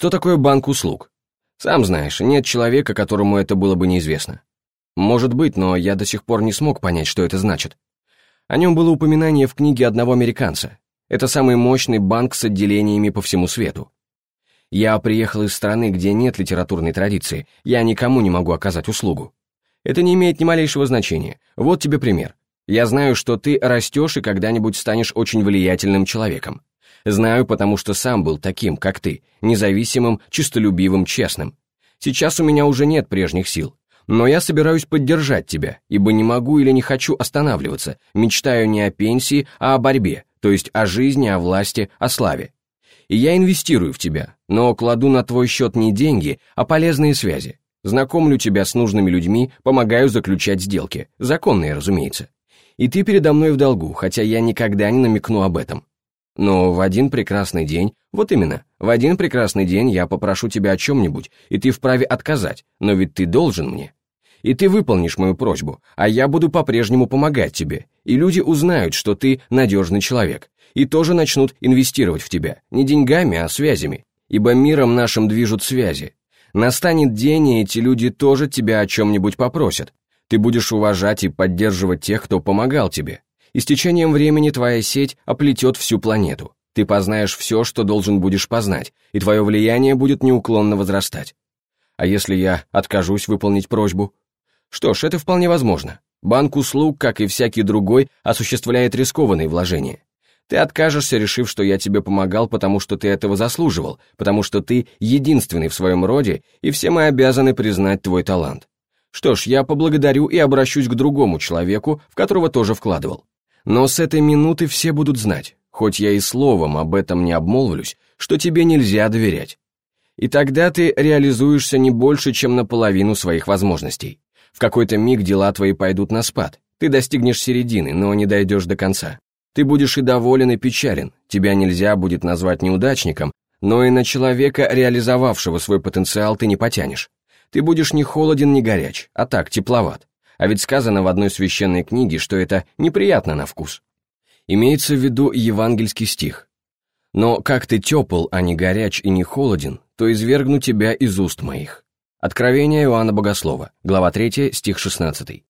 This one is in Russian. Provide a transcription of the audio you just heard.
Что такое банк услуг? Сам знаешь, нет человека, которому это было бы неизвестно. Может быть, но я до сих пор не смог понять, что это значит. О нем было упоминание в книге одного американца. Это самый мощный банк с отделениями по всему свету. Я приехал из страны, где нет литературной традиции, я никому не могу оказать услугу. Это не имеет ни малейшего значения. Вот тебе пример. Я знаю, что ты растешь и когда-нибудь станешь очень влиятельным человеком. Знаю, потому что сам был таким, как ты, независимым, честолюбивым, честным. Сейчас у меня уже нет прежних сил. Но я собираюсь поддержать тебя, ибо не могу или не хочу останавливаться, мечтаю не о пенсии, а о борьбе, то есть о жизни, о власти, о славе. И я инвестирую в тебя, но кладу на твой счет не деньги, а полезные связи. Знакомлю тебя с нужными людьми, помогаю заключать сделки, законные, разумеется. И ты передо мной в долгу, хотя я никогда не намекну об этом. Но в один прекрасный день, вот именно, в один прекрасный день я попрошу тебя о чем-нибудь, и ты вправе отказать, но ведь ты должен мне. И ты выполнишь мою просьбу, а я буду по-прежнему помогать тебе, и люди узнают, что ты надежный человек, и тоже начнут инвестировать в тебя, не деньгами, а связями, ибо миром нашим движут связи. Настанет день, и эти люди тоже тебя о чем-нибудь попросят. Ты будешь уважать и поддерживать тех, кто помогал тебе, и с течением времени твоя сеть оплетет всю планету. Ты познаешь все, что должен будешь познать, и твое влияние будет неуклонно возрастать. А если я откажусь выполнить просьбу? Что ж, это вполне возможно. Банк услуг, как и всякий другой, осуществляет рискованные вложения. Ты откажешься, решив, что я тебе помогал, потому что ты этого заслуживал, потому что ты единственный в своем роде, и все мы обязаны признать твой талант. Что ж, я поблагодарю и обращусь к другому человеку, в которого тоже вкладывал. Но с этой минуты все будут знать, хоть я и словом об этом не обмолвлюсь, что тебе нельзя доверять. И тогда ты реализуешься не больше, чем наполовину своих возможностей. В какой-то миг дела твои пойдут на спад. Ты достигнешь середины, но не дойдешь до конца. Ты будешь и доволен, и печален. Тебя нельзя будет назвать неудачником, но и на человека, реализовавшего свой потенциал, ты не потянешь. Ты будешь ни холоден, ни горяч, а так, тепловат. А ведь сказано в одной священной книге, что это неприятно на вкус. Имеется в виду евангельский стих. «Но как ты тепл, а не горяч и не холоден, то извергну тебя из уст моих». Откровение Иоанна Богослова, глава 3, стих 16.